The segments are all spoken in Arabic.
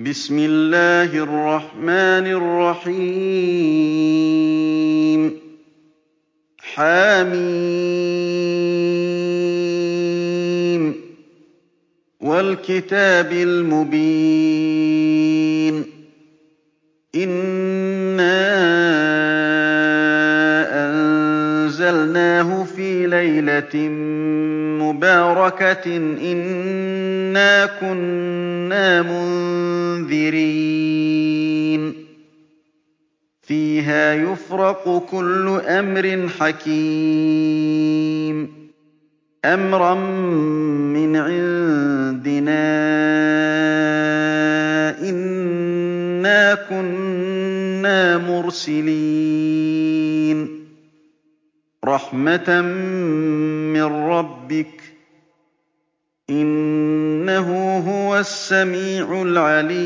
بِسْمِ اللَّهِ الرَّحْمَٰنِ الرَّحِيمِ حم وَالْكِتَابِ الْمُبِينِ إِنَّا أَنزَلْنَاهُ فِي لَيْلَةٍ مُّبَارَكَةٍ إِنَّا كُنَّا مُنذِرِينَ فِيهَا يُفْرَقُ كُلُّ أَمْرٍ حَكِيمٍ. أَمْرًا مِّنْ عِندِنَا ۚ إِنَّا كُنَّا مُرْسِلِينَ. رَحْمَةً مِّن رَّبِّكَ ۚ هُوَ السَّمِيعُ الْعَلِيمُ.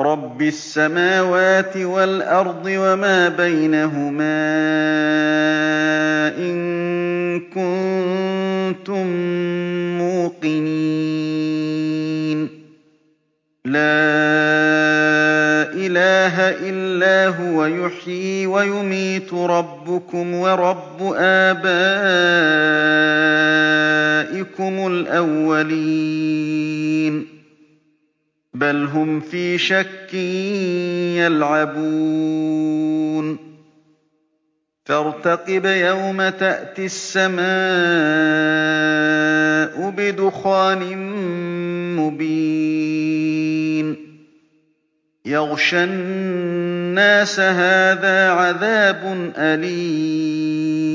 رَبِّ السَّمَاوَاتِ وَالْأَرْضِ وَمَا بَيْنَهُمَا ۖ إِن كُنتُم مُّوقِنِينَ. لَا إِلَٰهَ إِلَّا هُوَ يُحْيِي وَيُمِيتُ رَبُّكُمْ وَرَبُّ آبَائِكُمُ. الْأَوَّلِينَ بَلْ هُمْ فِي شَكٍّ يَلْعَبُونَ فَارْتَقِبْ يَوْمَ تَأْتِي السَّمَاءُ بِدُخَانٍ مُّبِينٍ يَغْشَى النَّاسَ ۖ هَٰذَا عَذَابٌ أَلِيمٌ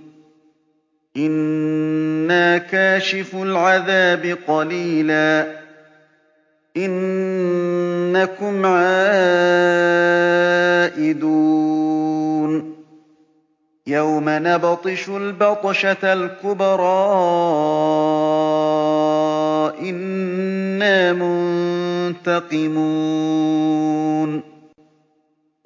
إِنَّا كَاشِفُو الْعَذَابِ قَلِيلًا إِنَّكُمْ عَائِدُونَ يَوْمَ نَبْطِشُ الْبَطْشَةَ الْكُبْرَىٰ إِنَّا مُنتَقِمُونَ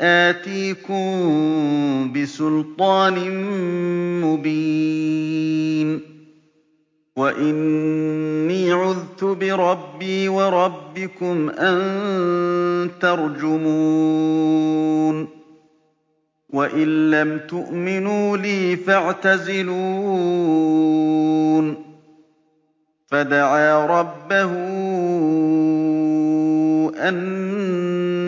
آتِيكُم بِسُلْطَانٍ مُّبِينٍ. وَإِنِّي عُذْتُ بِرَبِّي وَرَبِّكُمْ أَن تَرْجُمُونِ. وَإِن لَّمْ تُؤْمِنُوا لِي فَاعْتَزِلُونِ. فَدَعَا رَبَّهُ أَنَّ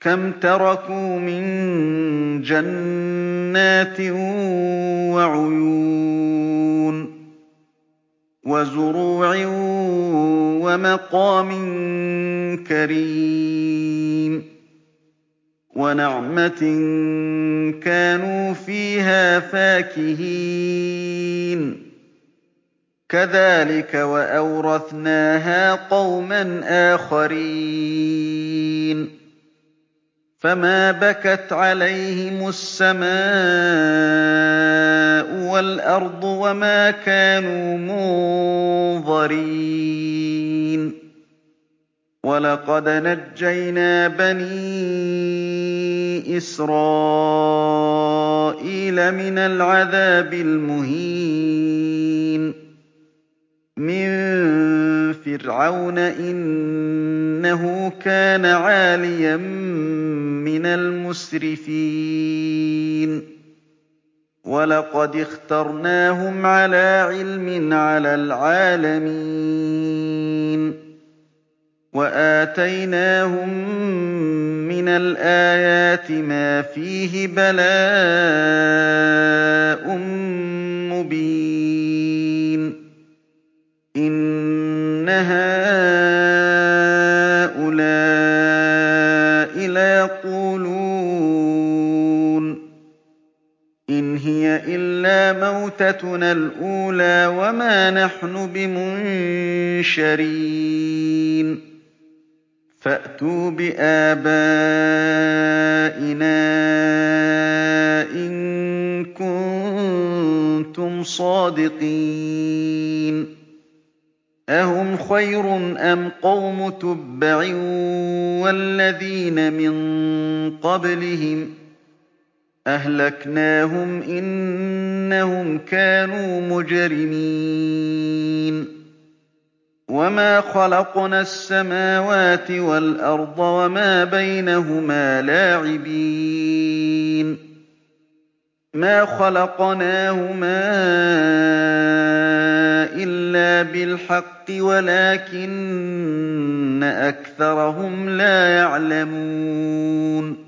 كَمْ تَرَكُوا مِن جَنَّاتٍ وَعُيُونٍ وَزُرُوعٍ وَمَقَامٍ كَرِيمٍ وَنَعْمَةٍ كَانُوا فِيهَا فَاكِهِينَ كَذَٰلِكَ وَأَوْرَثْنَاهَا قَوْمًا آخَرِينَ فَمَا بَكَتْ عَلَيْهِمُ السَّمَاءُ وَالْأَرْضُ وَمَا كَانُوا مُنظَرِينَ وَلَقَدْ نَجَّيْنَا بَنِي إِسْرَائِيلَ مِنَ الْعَذَابِ الْمُهِينِ مِن فِرْعَوْنَ ۚ إِنَّهُ كَانَ عَالِيًا مِّنَ الْمُسْرِفِينَ. وَلَقَدِ اخْتَرْنَاهُمْ عَلَىٰ عِلْمٍ عَلَى الْعَالَمِينَ. وَآتَيْنَاهُم مِّنَ الْآيَاتِ مَا فِيهِ بَلَاءٌ مُّبِينٌ. مَوْتَتُنَا الْأُولَىٰ وَمَا نَحْنُ بِمُنشَرِينَ. فَأْتُوا بِآبَائِنَا إِن كُنتُمْ صَادِقِينَ. أَهُمْ خَيْرٌ أَمْ قَوْمُ تُبَّعٍ وَالَّذِينَ مِن قَبْلِهِمْ ۚ أَهْلَكْنَاهُمْ ۖ إِنَّهُمْ كَانُوا مُجْرِمِينَ. وَمَا خَلَقْنَا السَّمَاوَاتِ وَالْأَرْضَ وَمَا بَيْنَهُمَا لَاعِبِينَ. مَا خَلَقْنَاهُمَا إِلَّا بِالْحَقِّ وَلَٰكِنَّ أَكْثَرَهُمْ لَا يَعْلَمُونَ.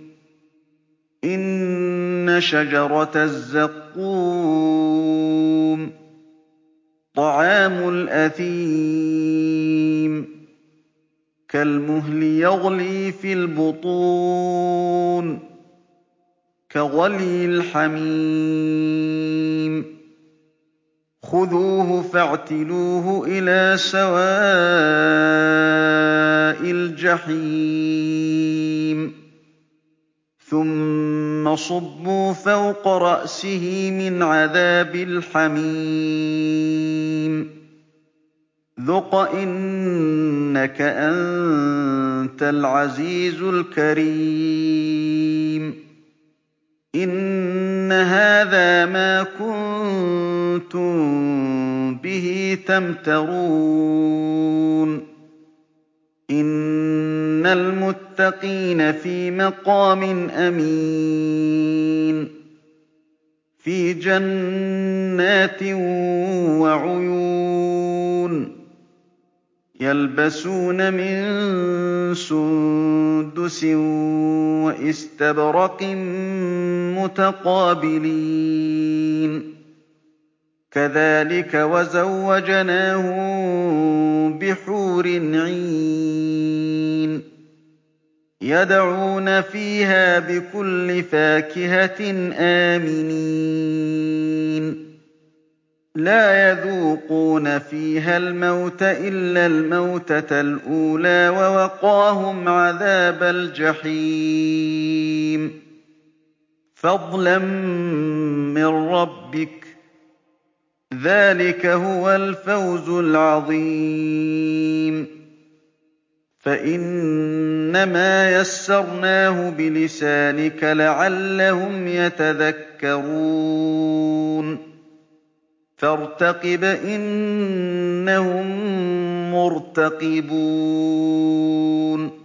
إِنَّ شَجَرَتَ الزَّقُّومِ طَعَامُ الْأَثِيمِ. كَالْمُهْلِ يَغْلِي فِي الْبُطُونِ كَغَلْيِ الْحَمِيمِ. خُذُوهُ فَاعْتِلُوهُ إِلَىٰ سَوَاءِ الْجَحِيمِ. ثُمَّ صُبُّوا فَوْقَ رَأْسِهِ مِنْ عَذَابِ الْحَمِيمِ. ذُقْ إِنَّكَ أَنتَ الْعَزِيزُ الْكَرِيمُ. إِنَّ هَٰذَا مَا كُنتُم بِهِ تَمْتَرُونَ. إِنَّ الْمُتَّقِينَ فِي مَقَامٍ أَمِينٍ. فِي جَنَّاتٍ وَعُيُونٍ يَلْبَسُونَ مِن سُندُسٍ وَإِسْتَبْرَقٍ مُّتَقَابِلِينَ. كَذَٰلِكَ وَزَوَّجْنَاهُم بِحُورٍ عِينٍ. يَدْعُونَ فِيهَا بِكُلِّ فَاكِهَةٍ آمِنِينَ. لَا يَذُوقُونَ فِيهَا الْمَوْتَ إِلَّا الْمَوْتَةَ الْأُولَىٰ وَوَقَاهُمْ عَذَابَ الْجَحِيمِ. فَضْلًا مِّن رَّبِّكَ. ذَٰلِكَ هُوَ الْفَوْزُ الْعَظِيمُ. فَإِنَّمَا يَسَّرْنَاهُ بِلِسَانِكَ لَعَلَّهُمْ يَتَذَكَّرُونَ. فَارْتَقِبْ إِنَّهُم مُّرْتَقِبُونَ.